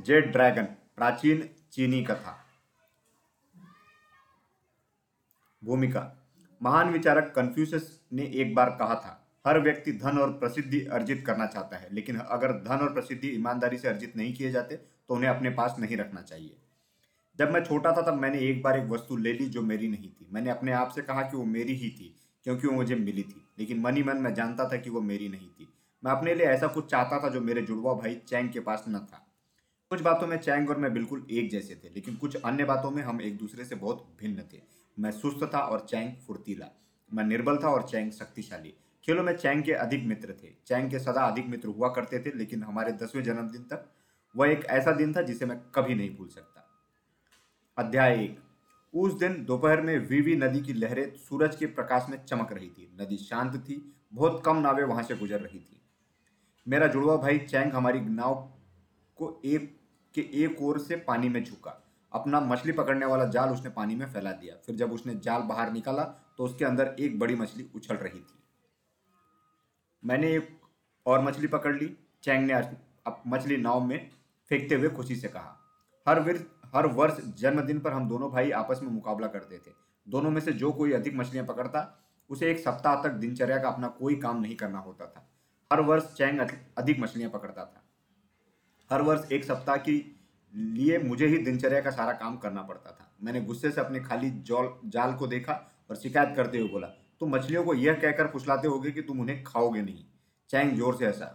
Z dragon, प्राचीन चीनी कथा। भूमिका, महान विचारक कन्फ्यूशस ने एक बार कहा था, हर व्यक्ति धन और प्रसिद्धि अर्जित करना चाहता है, लेकिन अगर धन और प्रसिद्धि ईमानदारी से अर्जित नहीं किए जाते तो उन्हें अपने पास नहीं रखना चाहिए। जब मैं छोटा था तब मैंने एक बार एक वस्तु ले ली जो मेरी नहीं थी। मैंने अपने आप से कहा कि वो मेरी ही थी, क्योंकि वो मुझे मिली थी, लेकिन मनी मन मैं जानता था कि वो मेरी नहीं थी। मैं अपने लिए ऐसा कुछ चाहता था जो मेरे जुड़वा भाई चैंग के पास न था। कुछ बातों में चैंग और मैं बिल्कुल एक जैसे थे, लेकिन कुछ अन्य बातों में हम एक दूसरे से बहुत भिन्न थे। मैं सुस्त था और चैंग फुर्तीला। मैं निर्बल था और चैंग शक्तिशाली। खेलों में चैंग के अधिक मित्र थे। चैंग के सदा अधिक मित्र हुआ करते थे, लेकिन हमारे दसवें जन्मदिन तक वह एक ऐसा दिन था जिसे मैं कभी नहीं भूल सकता। अध्याय एक। उस दिन दोपहर में वीवी नदी की लहरें सूरज के प्रकाश में चमक रही थी। नदी शांत थी, बहुत कम नावें वहाँ से गुजर रही थी। मेरा जुड़वा भाई चैंग हमारी नाव को एक के एक ओर से पानी में झुका। अपना मछली पकड़ने वाला जाल उसने पानी में फैला दिया। फिर जब उसने जाल बाहर निकाला तो उसके अंदर एक बड़ी मछली उछल रही थी। मैंने एक और मछली पकड़ ली, चैंग ने अब मछली नाव में फेंकते हुए खुशी से कहा, हर विर हर वर्ष जन्मदिन पर हम दोनों भाई आपस में मुकाबला करते थे। दोनों में से जो कोई अधिक मछलियाँ पकड़ता, उसे एक सप्ताह तक दिनचर्या का अपना कोई काम नहीं करना होता था। हर वर्ष चैंग अधिक मछलियाँ पकड़ता था। हर वर्ष एक सप्ताह की लिए मुझे ही दिनचर्या का सारा काम करना पड़ता था। मैंने गुस्से से अपने खाली जौल, जाल को देखा और शिकायत करते हुए बोला, तुम मछलियों को यह कहकर फुसलाते होगे कि तुम उन्हें खाओगे नहीं। चैंग, ज़ोर से हंसा,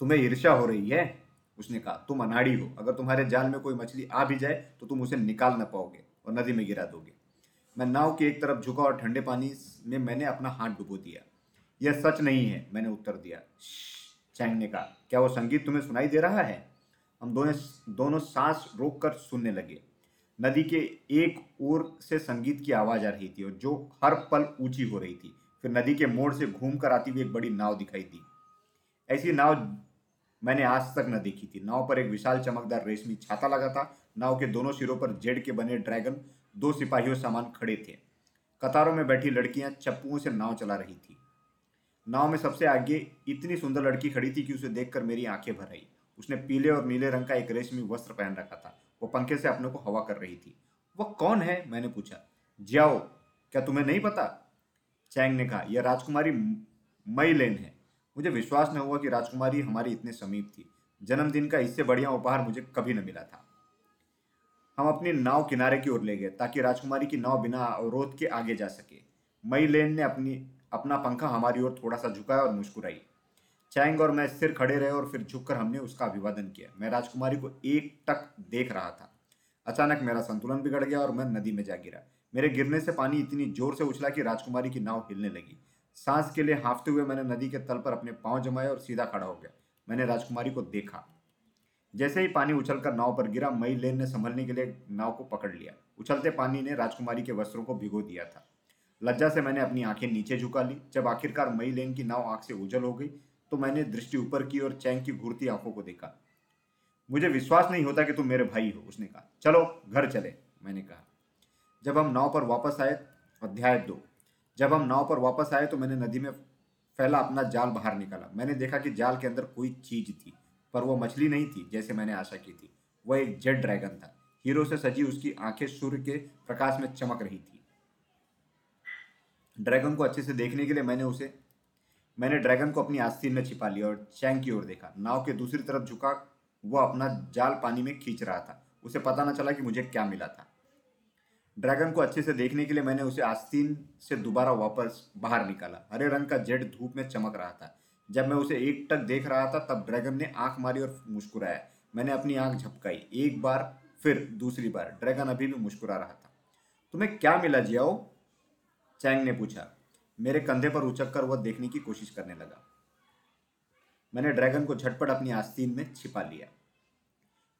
तुम्हें ईर्ष्या हो रही है? उसने कहा, तुम अनाड़ी हो। अगर तुम्हारे जाल में कोई मछली आ भी जाए तो तुम उसे निकाल न पाओगे और नदी में गिरा दोगे। मैं नाव की एक तरफ़ झुका और ठंडे पानी में मैंने अपना हाथ डुबो दिया। यह सच नहीं है, मैंने उत्तर दिया। चैंग ने कहा, क्या वो संगीत तुम्हें सुनाई दे रहा है? हम दोनों दोनों सांस रोककर सुनने लगे। नदी के एक ओर से संगीत की आवाज़ आ रही थी और जो हर पल ऊँची हो रही थी। फिर नदी के मोड़ से घूमकर आती हुई एक बड़ी नाव दिखाई दी। ऐसी नाव मैंने आज तक न देखी थी। नाव पर एक विशाल चमकदार रेशमी छाता लगा था। नाव के दोनों सिरों पर जेड के बने ड्रैगन दो सिपाहियों सामान खड़े थे। कतारों में बैठी लड़कियाँ चप्पुओं से नाव चला रही थी। नाव में सबसे आगे इतनी सुंदर लड़की खड़ी थी कि उसे देखकर मेरी आँखें भर आई। उसने पीले और नीले रंग का एक रेशमी वस्त्र पहन रखा था। वो पंखे से अपने को हवा कर रही थी। वह कौन है? मैंने पूछा। जियाओ, क्या तुम्हें नहीं पता? चैंग ने कहा। यह राजकुमारी मई लेन है। मुझे विश्वास न हुआ कि राजकुमारी हमारी इतने समीप थी। जन्मदिन का इससे बढ़िया उपहार मुझे कभी न मिला था। हम अपनी नाव किनारे की ओर ले गए, ताकि राजकुमारी की नाव बिना अवरोध के आगे जा सके। मई लेन ने अपनी, अपना पंखा हमारी ओर थोड़ा सा झुकाया और मुस्कुराई। चैंग और मैं सिर खड़े रहे और फिर झुककर हमने उसका अभिवादन किया। मैं राजकुमारी को एक टक देख रहा था। अचानक मेरा संतुलन बिगड़ गया और मैं नदी में जा गिरा। मेरे गिरने से पानी इतनी ज़ोर से उछला कि राजकुमारी की नाव हिलने लगी। सांस के लिए हाँफते हुए मैंने नदी के तल पर अपने पाँव जमाए और सीधा खड़ा हो गया। मैंने राजकुमारी को देखा। जैसे ही पानी उछलकर नाव पर गिरा, मई लेन ने संभलने के लिए नाव को पकड़ लिया। उछलते पानी ने राजकुमारी के वस्त्रों को भिगो दिया था। लज्जा से मैंने अपनी आँखें नीचे झुका ली। जब आखिरकार मई लेन की नाव आँख से उजल हो गई तो मैंने दृष्टि ऊपर की और चैंग की घूरती आँखों को देखा। मुझे विश्वास नहीं होता कि तुम मेरे भाई हो, उसने कहा। चलो, घर चले, मैंने कहा। जब हम नाव पर वापस आए, अध्याय दो। जब हम नाव पर वापस आए तो मैंने नदी में फैला अपना जाल बाहर निकाला। मैंने देखा कि जाल के अंदर कोई चीज़ थी, पर वह मछली नहीं थी, जैसे मैंने आशा की थी। वह एक जेड ड्रैगन था। हीरो से सजी उसकी आँखें सूर्य के प्रकाश में चमक रही थी। ड्रैगन को अच्छे से देखने के लिए मैंने उसे मैंने ड्रैगन को अपनी आस्तीन में छिपा लिया और चैंग की ओर देखा। नाव के दूसरी तरफ़ झुका वो अपना जाल पानी में खींच रहा था। उसे पता न चला कि मुझे क्या मिला था। ड्रैगन को अच्छे से देखने के लिए मैंने उसे आस्तीन से दोबारा वापस बाहर निकाला। हरे रंग का जेड धूप में चमक रहा था। जब मैं उसे एक टक देख रहा था, तब ड्रैगन ने आँख मारी और मुस्कुराया। मैंने अपनी आँख झपकाई। एक बार, फिर दूसरी बार। ड्रैगन अभी भी मुस्कुरा रहा था। तुम्हें क्या मिला, जियाओ? चैंग ने पूछा। मेरे कंधे पर उचक कर वह देखने की कोशिश करने लगा। मैंने ड्रैगन को झटपट अपनी आस्तीन में छिपा लिया।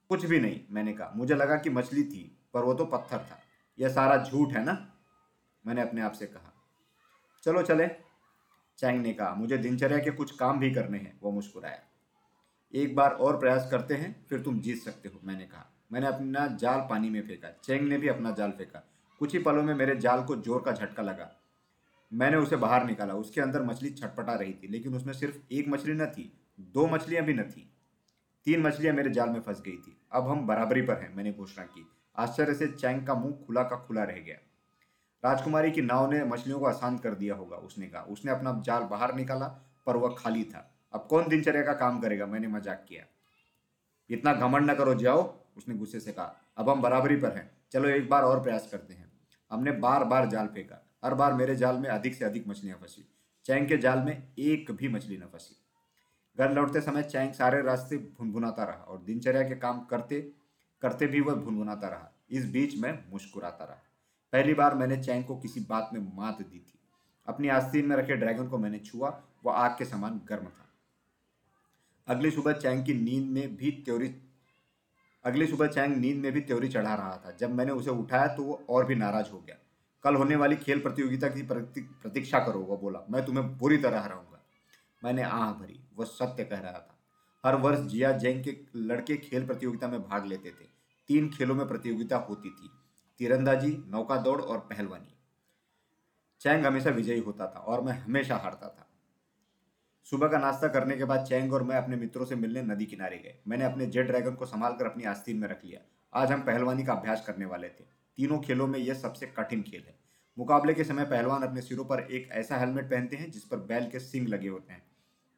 कुछ भी नहीं, मैंने कहा। मुझे लगा कि मछली थी, पर वो तो पत्थर था। यह सारा झूठ है ना? मैंने अपने आप से कहा। चलो चले, चैंग ने कहा। मुझे दिनचर्या के कुछ काम भी करने हैं, वो मुस्कुराया। एक बार और प्रयास करते हैं, फिर तुम जीत सकते हो, मैंने कहा। मैंने अपना जाल पानी में फेंका। चैंग ने भी अपना जाल फेंका। कुछ ही पलों में मेरे जाल को ज़ोर का झटका लगा। मैंने उसे बाहर निकाला। उसके अंदर मछली छटपटा रही थी, लेकिन उसमें सिर्फ़ एक मछली न थी, दो मछलियाँ भी न थी। तीन मछलियाँ मेरे जाल में फंस गई थी। अब हम बराबरी पर हैं, मैंने घोषणा की। आश्चर्य से चैंग का मुँह खुला का खुला रह गया। राजकुमारी की नाव ने मछलियों को आसान कर दिया होगा, उसने कहा। उसने अपना जाल बाहर निकाला, पर वह खाली था। अब कौन दिनचर्या का काम करेगा? मैंने मज़ाक किया। इतना घमंड न करो जाओ उसने गुस्से से कहा। अब हम बराबरी पर हैं। चलो एक बार और प्रयास करते हैं। हमने बार बार जाल फेंका। हर बार मेरे जाल में अधिक से अधिक मछलियाँ फंसी। चैंग के जाल में एक भी मछली न फंसी। घर लौटते समय चैंग सारे रास्ते भुनभुनाता रहा और दिनचर्या के काम करते करते भी वह भुनभुनाता रहा। इस बीच में मुस्कुराता रहा। पहली बार मैंने चैंग को किसी बात में मात दी थी। अपनी आस्तीन में रखे ड्रैगन को मैंने छुआ, वह आग के समान गर्म था। अगली सुबह चैंग की नींद में भी त्योरी, अगली सुबह चैंग नींद में भी त्योरी चढ़ा रहा था। जब मैंने उसे उठाया तो वो और भी नाराज़ हो गया। कल होने वाली खेल प्रतियोगिता की प्रतीक्षा करो वह बोला। मैं तुम्हें बुरी तरह हराऊँगा। मैंने आह भरी वह सत्य कह रहा था। हर वर्ष जिया जैंग के लड़के खेल प्रतियोगिता में भाग लेते थे। तीन खेलों में प्रतियोगिता होती थी। तीरंदाजी नौका दौड़ और पहलवानी। चैंग हमेशा विजयी होता था और मैं हमेशा हारता था। सुबह का नाश्ता करने के बाद चैंग और मैं अपने मित्रों से मिलने नदी किनारे गए। मैंने अपने जेट ड्रैगन को संभाल कर अपनी आस्तीन में रख लिया। आज हम पहलवानी का अभ्यास करने वाले थे। तीनों खेलों में यह सबसे कठिन खेल है। मुकाबले के समय पहलवान अपने सिरों पर एक ऐसा हेलमेट पहनते हैं जिस पर बैल के सिंग लगे होते हैं।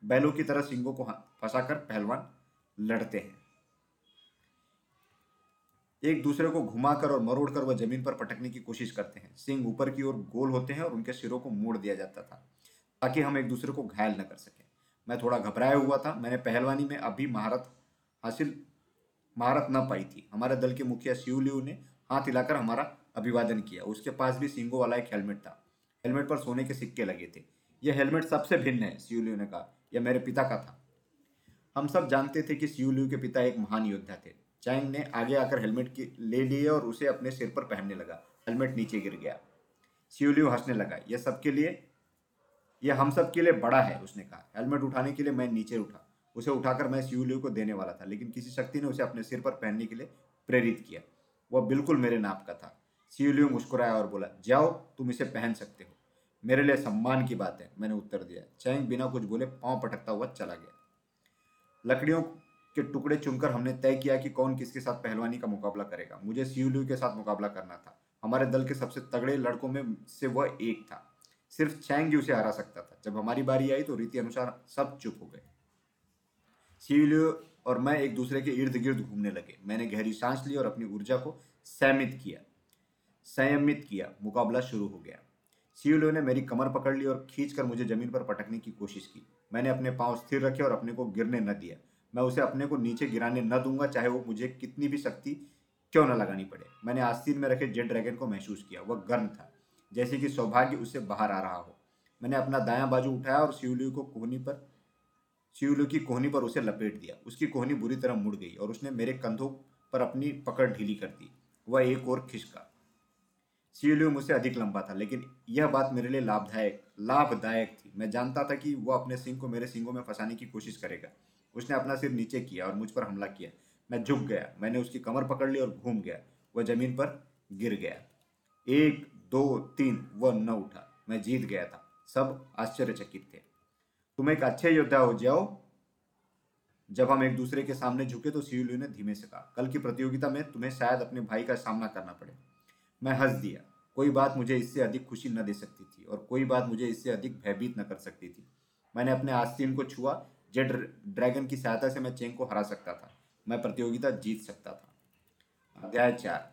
बैलों की तरह सिंगों को फंसाकर पहलवान लड़ते हैं। एक दूसरे को घुमाकर और मरोड़कर वह ज़मीन पर पटकने की कोशिश करते हैं। सिंग ऊपर की ओर गोल होते हैं और उनके सिरों को मोड़ दिया जाता था, ताकि हम एक दूसरे को घायल न कर सकें। मैं थोड़ा घबराया हुआ था। मैंने पहलवानी में अभी महारत हासिल, महारत न पाई थी। हमारे दल के मुखिया शिवलियू ने हाथ हिलाकर हमारा अभिवादन किया। उसके पास भी सिंगों वाला एक हेलमेट था। हेलमेट पर सोने के सिक्के लगे थे। यह हेलमेट सबसे भिन्न है शिवलियू ने कहा। यह मेरे पिता का था। हम सब जानते थे कि शिवलियू के पिता एक महान योद्धा थे। चैंग ने आगे आकर हेलमेट की ले लिए और उसे अपने सिर पर पहनने लगा। हेलमेट नीचे गिर गया। शिवलियू हंसने लगा। यह सबके लिए, यह हम सब के लिए बड़ा है, उसने कहा। हेलमेट उठाने के लिए मैं नीचे उठा। उसे उठाकर मैं शिवलियू को देने वाला था, लेकिन किसी शक्ति ने उसे अपने सिर पर पहनने के लिए प्रेरित किया। वह बिल्कुल मेरे नाप का था। शिवलियू मुस्कुराया और बोला, जाओ, तुम इसे पहन सकते हो। मेरे लिए सम्मान की बात है, मैंने उत्तर दिया। चैंग बिना कुछ बोले पाँव पटकता हुआ चला गया। लकड़ियों के टुकड़े चुनकर हमने तय किया कि कौन किसके साथ पहलवानी का मुकाबला करेगा। मुझे सीयूलू के साथ मुकाबला करना था। हमारे दल के सबसे तगड़े लड़कों में से वह एक था। सिर्फ़ चैंग ही उसे हरा सकता था। जब हमारी बारी आई तो रीति अनुसार सब चुप हो गए। सीयूलू और मैं एक दूसरे के इर्द गिर्द घूमने लगे। मैंने गहरी सांस ली और अपनी ऊर्जा को संयमित किया। संयमित किया। मुकाबला शुरू हो गया। सीयूलू ने मेरी कमर पकड़ ली और खींचकर मुझे ज़मीन पर पटकने की कोशिश की। मैंने अपने पाँव स्थिर रखे और अपने को गिरने न दिया। मैं उसे अपने को नीचे गिराने न दूँगा, चाहे वो मुझे कितनी भी शक्ति क्यों न लगानी पड़े। मैंने आस्तीन में रखे जेट ड्रैगन को महसूस किया। वह गर्म था, जैसे कि सौभाग्य उससे बाहर आ रहा हो। मैंने अपना दायां बाजू उठाया और शिवलियू को कोहनी पर शिवलियू की कोहनी पर उसे लपेट दिया। उसकी कोहनी बुरी तरह मुड़ गई और उसने मेरे कंधों पर अपनी पकड़ ढीली कर दी। वह एक और खिसका। शिवलियू मुझसे अधिक लंबा था, लेकिन यह बात मेरे लिए लाभदायक लाभदायक थी। मैं जानता था कि वह अपने सिंह को मेरे सिंगों में फंसाने की कोशिश करेगा। उसने अपना सिर नीचे किया और मुझ पर हमला किया। मैं झुक गया। मैंने उसकी कमर पकड़ ली और घूम गया। वह ज़मीन पर गिर गया। एक, दो, तीन, वह न उठा। मैं जीत गया था। सब आश्चर्यचकित थे। तुम एक अच्छे योद्धा हो जाओ। जब हम एक दूसरे के सामने झुके तो सीयूलू ने धीमे से कहा, कल की प्रतियोगिता में तुम्हें शायद अपने भाई का सामना करना पड़े। मैं हंस दिया। कोई बात मुझे इससे अधिक खुशी न दे सकती थी और कोई बात मुझे इससे अधिक भयभीत न कर सकती थी। मैंने अपने आस्तीन को छुआ। जेट ड्रैगन की सहायता से मैं चेंग को हरा सकता था। मैं प्रतियोगिता जीत सकता था। अध्याय चार।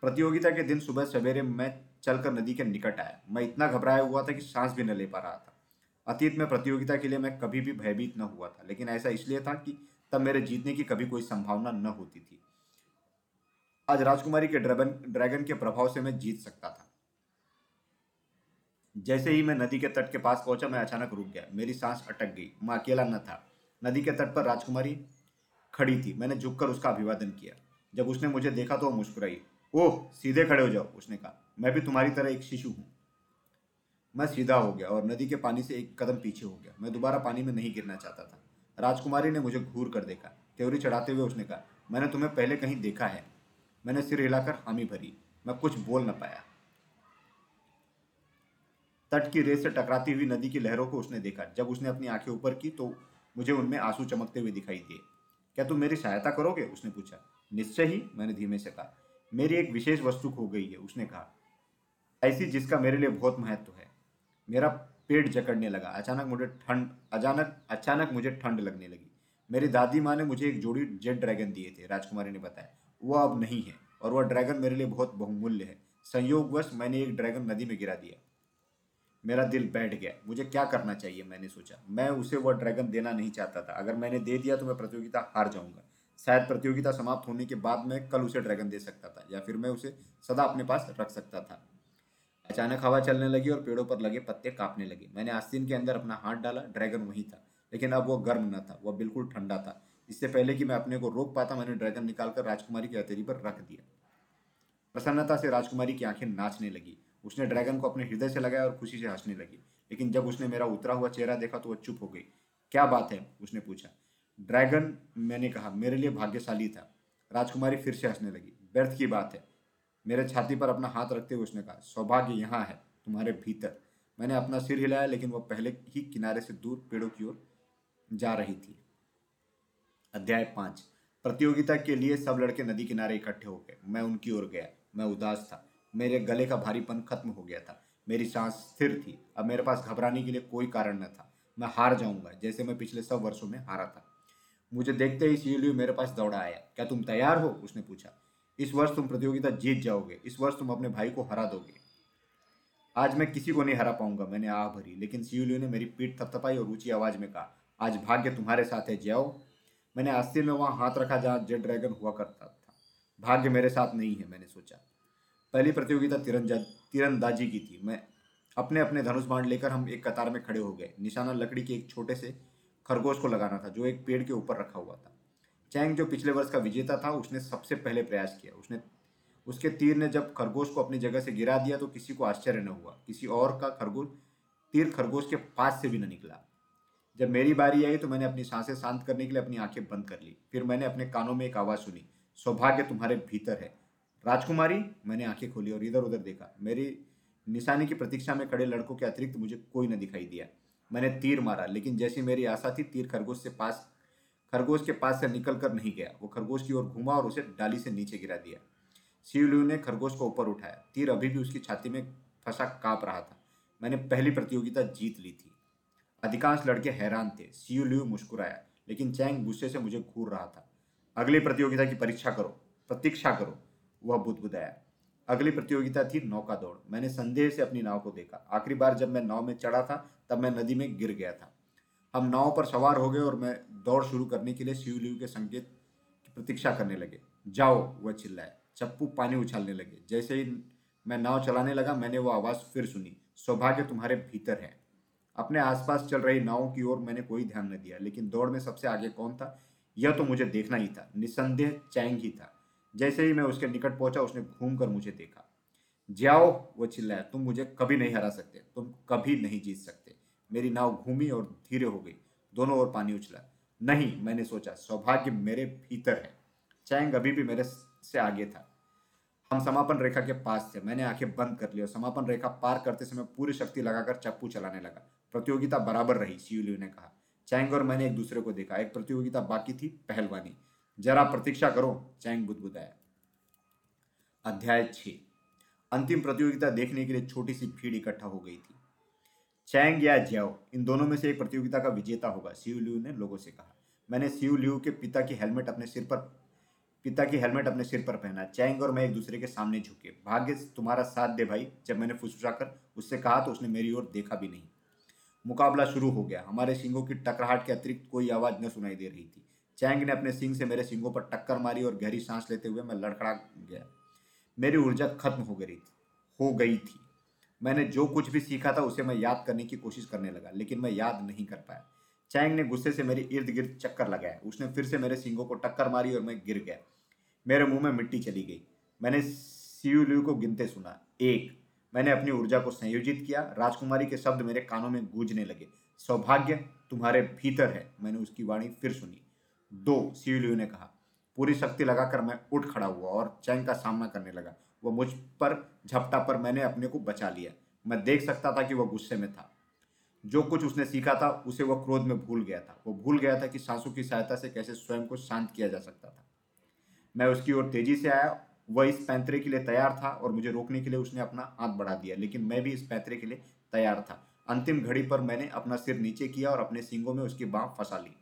प्रतियोगिता के दिन सुबह सवेरे मैं चलकर नदी के निकट आया। मैं इतना घबराया हुआ था कि सांस भी न ले पा रहा था। अतीत में प्रतियोगिता के लिए मैं कभी भी भयभीत न हुआ था, लेकिन ऐसा इसलिए था कि तब मेरे जीतने की कभी कोई संभावना न होती थी। आज राजकुमारी के ड्रैगन ड्रैगन के प्रभाव से मैं जीत सकता था। जैसे ही मैं नदी के तट के पास पहुँचा, मैं अचानक रुक गया। मेरी सांस अटक गई। मैं अकेला न था। नदी के तट पर राजकुमारी खड़ी थी। मैंने झुककर उसका अभिवादन किया। जब उसने मुझे देखा तो वो मुस्कुराई। ओह, सीधे खड़े हो जाओ, उसने कहा। मैं भी तुम्हारी तरह एक शिशु हूँ। मैं सीधा हो गया और नदी के पानी से एक कदम पीछे हो गया। मैं दोबारा पानी में नहीं गिरना चाहता था। राजकुमारी ने मुझे घूर कर देखा। त्योरी चढ़ाते हुए उसने कहा, मैंने तुम्हें पहले कहीं देखा है। मैंने सिर हिलाकर हामी भरी। मैं कुछ बोल न पाया। तट की रेत से टकराती हुई नदी की लहरों को उसने देखा। जब उसने अपनी आँखें ऊपर की तो मुझे उनमें आँसू चमकते हुए दिखाई दिए। क्या तुम मेरी सहायता करोगे? उसने पूछा। निश्चय ही, मैंने धीमे से कहा। मेरी एक विशेष वस्तु खो गई है, उसने कहा। ऐसी जिसका मेरे लिए बहुत महत्व है। मेरा पेट जकड़ने लगा। अचानक मुझे ठंड, अचानक अचानक मुझे ठंड लगने लगी। मेरी दादी माँ ने मुझे एक जोड़ी जेड ड्रैगन दिए थे, राजकुमारी ने बताया। वह अब नहीं है और वह ड्रैगन मेरे लिए बहुत बहुमूल्य है। संयोगवश मैंने एक ड्रैगन नदी में गिरा दिया। मेरा दिल बैठ गया। मुझे क्या करना चाहिए, मैंने सोचा। मैं उसे वह ड्रैगन देना नहीं चाहता था। अगर मैंने दे दिया तो मैं प्रतियोगिता हार जाऊँगा। शायद प्रतियोगिता समाप्त होने के बाद मैं कल उसे ड्रैगन दे सकता था या फिर मैं उसे सदा अपने पास रख सकता था। अचानक हवा चलने लगी और पेड़ों पर लगे पत्ते कांपने लगे। मैंने आस्तीन के अंदर अपना हाथ डाला, ड्रैगन वहीं था। लेकिन अब वो गर्म न था वह बिल्कुल ठंडा था। इससे पहले कि मैं अपने को रोक पाता, मैंने ड्रैगन निकालकर राजकुमारी की हथेली पर रख दिया। प्रसन्नता से राजकुमारी की आँखें नाचने लगी। उसने ड्रैगन को अपने हृदय से लगाया और खुशी से हंसने लगी। लेकिन जब उसने मेरा उतरा हुआ चेहरा देखा तो वह चुप हो गई। क्या बात है? उसने पूछा। ड्रैगन, मैंने कहा, मेरे लिए भाग्यशाली था। राजकुमारी फिर से हंसने लगी। व्यर्थ की बात है। मेरे छाती पर अपना हाथ रखते हुए उसने कहा, सौभाग्य यहाँ है, तुम्हारे भीतर। मैंने अपना सिर हिलाया, लेकिन वह पहले ही किनारे से दूर पेड़ों की ओर जा रही थी। अध्याय पाँच। प्रतियोगिता के लिए सब लड़के नदी किनारे इकट्ठे हो गए। मैं उनकी ओर गया। मैं उदास था। मेरे गले का भारीपन खत्म हो गया था। मेरी सांस स्थिर थी। अब मेरे पास घबराने के लिए कोई कारण न था। मैं हार जाऊँगा, जैसे मैं पिछले सब वर्षों में हारा था। मुझे देखते ही सीलियो मेरे पास दौड़ा आया। क्या तुम तैयार हो? उसने पूछा। इस वर्ष तुम प्रतियोगिता जीत जाओगे, इस वर्ष तुम अपने भाई को हरा दोगे। आज मैं किसी को नहीं हरा पाऊँगा, मैंने आह भरी, लेकिन सीलियो ने मेरी पीठ थपथपाई और ऊँची आवाज़ में कहा, आज भाग्य तुम्हारे साथ है जाओ मैंने आस्तीन में वहाँ हाथ रखा जहाँ जेड ड्रैगन हुआ करता था। भाग्य मेरे साथ नहीं है, मैंने सोचा। पहली प्रतियोगिता तीरंदाजी की थी। मैं अपने अपने धनुष बाण लेकर हम एक कतार में खड़े हो गए। निशाना लकड़ी के एक छोटे से खरगोश को लगाना था, जो एक पेड़ के ऊपर रखा हुआ था। चैंग जो पिछले वर्ष का विजेता था, उसने सबसे पहले प्रयास किया। उसने, उसके तीर ने जब खरगोश को अपनी जगह से गिरा दिया तो किसी को आश्चर्य न हुआ। किसी और का खरगोश, तीर खरगोश के पास से भी न निकला। जब मेरी बारी आई तो मैंने अपनी साँसें शांत करने के लिए अपनी आँखें बंद कर ली। फिर मैंने अपने कानों में एक आवाज़ सुनी, सौभाग्य तुम्हारे भीतर है। राजकुमारी, मैंने आँखें खोली और इधर उधर देखा। मेरी निशानी की प्रतीक्षा में खड़े लड़कों के अतिरिक्त मुझे कोई न दिखाई दिया। मैंने तीर मारा, लेकिन जैसी मेरी आशा थी, तीर खरगोश से पास खरगोश के पास से निकल कर नहीं गया। वो खरगोश की ओर घूमा और उसे डाली से नीचे गिरा दिया। शिवलू ने खरगोश को ऊपर उठाया। तीर अभी भी उसकी छाती में फंसा काँप रहा था। मैंने पहली प्रतियोगिता जीत ली थी। अधिकांश लड़के हैरान थे। लियू मुस्कुराया, लेकिन चैंग गुस्से से मुझे घूर रहा था। अगली प्रतियोगिता की परीक्षा करो, प्रतीक्षा करो, वह बुदबुदाया। अगली प्रतियोगिता थी नौका दौड़। मैंने संदेह से अपनी नाव को देखा। आखिरी बार जब मैं नाव में चढ़ा था, तब मैं नदी में गिर गया था। हम नाव पर सवार हो गए और मैं दौड़ शुरू करने के लिए शिवलिव के संकेत की प्रतीक्षा करने लगे। जाओ, वह चिल्लाए। चप्पू पानी उछालने लगे। जैसे ही मैं नाव चलाने लगा, मैंने वो आवाज़ फिर सुनी। सौभाग्य तुम्हारे भीतर है। अपने आसपास चल रही नावों की ओर मैंने कोई ध्यान न दिया, लेकिन दौड़ में सबसे आगे कौन था? यह तो मुझे देखना ही था। निसंदेह चैंग ही था। जैसे ही मैं उसके निकट पहुँचा, उसने घूम कर मुझे देखा। जाओ वो चिल्लाया, तुम मुझे कभी नहीं हरा सकते। तुम कभी नहीं जीत सकते। मेरी नाव घूमी और धीरे हो गई। दोनों ओर पानी उछला। नहीं, मैंने सोचा, सौभाग्य मेरे भीतर है। चैंग अभी भी मेरे से आगे था। हम समापन रेखा के पास थे। मैंने आँखें बंद कर ली और समापन रेखा पार करते समय पूरी शक्ति लगाकर चप्पू चलाने लगा। प्रतियोगिता बराबर रही सीयूलियो ने कहा। चैंग और मैंने एक दूसरे को देखा। एक प्रतियोगिता बाकी थी, पहलवानी। जरा प्रतीक्षा करो, चैंग बुदबुदाया। अध्याय छ अंतिम प्रतियोगिता देखने के लिए छोटी सी भीड़ इकट्ठा हो गई थी। चैंग या ज्याओ, इन दोनों में से एक प्रतियोगिता का विजेता होगा सिव लियू ने लोगों से कहा। मैंने सिव लियू के पिता की हेलमेट अपने सिर पर, पिता की हेलमेट अपने सिर पर पहना। चैंग और मैं एक दूसरे के सामने झुके। भाग्य तुम्हारा साथ दे भाई, जब मैंने फुसफुसा कर उससे कहा तो उसने मेरी ओर देखा भी नहीं। मुकाबला शुरू हो गया। हमारे सिंगों की टकराहट के अतिरिक्त कोई आवाज़ न सुनाई दे रही थी। चैंग ने अपने सिंग से मेरे सिंगों पर टक्कर मारी और गहरी सांस लेते हुए मैं लड़खड़ा गया। मेरी ऊर्जा खत्म हो गई थी, हो गई थी। मैंने जो कुछ भी सीखा था उसे मैं याद करने की कोशिश करने लगा, लेकिन मैं याद नहीं कर पाया। चैंग ने गुस्से से मेरे इर्द गिर्द चक्कर लगाया। उसने फिर से मेरे सिंगों को टक्कर मारी और मैं गिर गया। मेरे मुँह में मिट्टी चली गई। मैंने सीयू को गिनते सुना। एक, मैंने अपनी ऊर्जा को संयोजित किया। राजकुमारी के शब्द मेरे कानों में गूंजने लगे। सौभाग्य तुम्हारे भीतर है, मैंने उसकी वाणी फिर सुनी। दो सीलियो ने कहा, पूरी शक्ति लगाकर मैं उठ खड़ा हुआ और चैंग का सामना करने लगा। वह मुझ पर, झपटा पर मैंने अपने को बचा लिया। मैं देख सकता था कि वह गुस्से में था। जो कुछ उसने सीखा था, उसे वह क्रोध में भूल गया था। वो भूल गया था कि सांसों की सहायता से कैसे स्वयं को शांत किया जा सकता था। मैं उसकी ओर तेज़ी से आया। वह इस पैंतरे के लिए तैयार था और मुझे रोकने के लिए उसने अपना हाथ बढ़ा दिया, लेकिन मैं भी इस पैंतरे के लिए तैयार था। अंतिम घड़ी पर मैंने अपना सिर नीचे किया और अपने सींगों में उसकी बाँह फंसा ली।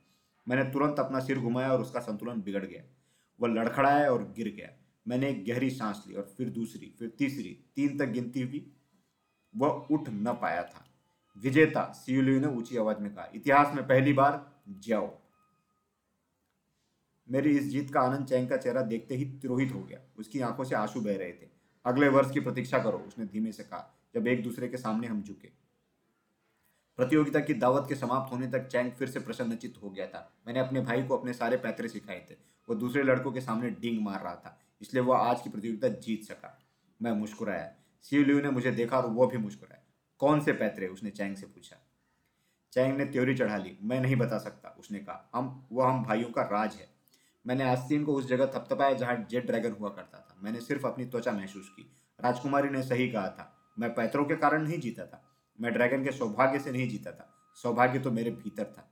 मैंने तुरंत अपना सिर घुमाया और उसका संतुलन बिगड़ गया। वह लड़खड़ाया और गिर गया। मैंने एक गहरी सांस ली और फिर दूसरी, फिर तीसरी, तीन तक गिनती हुई। वह उठ न पाया था। विजेता सीयुलियू ने ऊँची आवाज़ में कहा, इतिहास में पहली बार जाओ मेरी इस जीत का आनंद चैंग का चेहरा देखते ही तिरोहित हो गया। उसकी आँखों से आँसू बह रहे थे। अगले वर्ष की प्रतीक्षा करो, उसने धीमे से कहा, जब एक दूसरे के सामने हम झुके। प्रतियोगिता की दावत के समाप्त होने तक चैंग फिर से प्रसन्नचित हो गया था। मैंने अपने भाई को अपने सारे पैतरे सिखाए थे। वो दूसरे लड़कों के सामने डिंग मार रहा था। इसलिए वह आज की प्रतियोगिता जीत सका। मैं मुस्कुराया। लियू ने मुझे देखा और वो भी मुस्कुराया। कौन से पैतरे? उसने चैंग से पूछा। चैंग ने त्योरी चढ़ा ली। मैं नहीं बता सकता, उसने कहा। हम, वह हम भाइयों का राज है। मैंने आस्तीन को उस जगह थपथपाया जहाँ जेट ड्रैगन हुआ करता था। मैंने सिर्फ़ अपनी त्वचा महसूस की। राजकुमारी ने सही कहा था। मैं पैतरों के कारण नहीं जीता था। मैं ड्रैगन के सौभाग्य से नहीं जीता था। सौभाग्य तो मेरे भीतर था।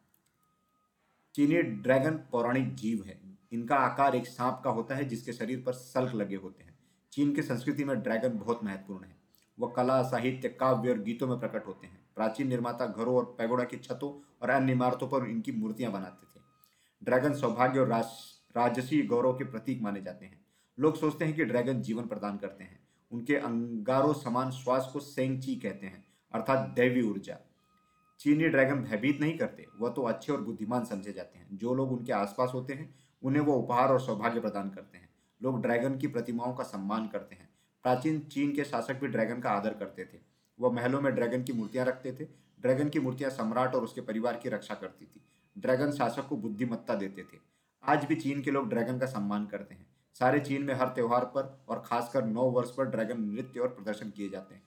चीनी ड्रैगन पौराणिक जीव है। इनका आकार एक सांप का होता है जिसके शरीर पर सल्क लगे होते हैं। चीन की संस्कृति में ड्रैगन बहुत महत्वपूर्ण है। वह कला, साहित्य, काव्य और गीतों में प्रकट होते हैं। प्राचीन निर्माता घरों और पैगोड़ा की छतों और अन्य इमारतों पर इनकी मूर्तियाँ बनाते थे। ड्रैगन सौभाग्य और राजसी गौरव के प्रतीक माने जाते हैं। लोग सोचते हैं कि ड्रैगन जीवन प्रदान करते हैं। उनके अंगारों समान श्वास को सेंग ची कहते हैं, अर्थात दैवी ऊर्जा। चीनी ड्रैगन भयभीत नहीं करते, वह तो अच्छे और बुद्धिमान समझे जाते हैं। जो लोग उनके आसपास होते हैं उन्हें वो उपहार और सौभाग्य प्रदान करते हैं। लोग ड्रैगन की प्रतिमाओं का सम्मान करते हैं। प्राचीन चीन के शासक भी ड्रैगन का आदर करते थे। वह महलों में ड्रैगन की मूर्तियाँ रखते थे। ड्रैगन की मूर्तियाँ सम्राट और उसके परिवार की रक्षा करती थी। ड्रैगन शासक को बुद्धिमत्ता देते थे। आज भी चीन के लोग ड्रैगन का सम्मान करते हैं। सारे चीन में हर त्यौहार पर और खासकर नौ वर्ष पर ड्रैगन नृत्य और प्रदर्शन किए जाते हैं।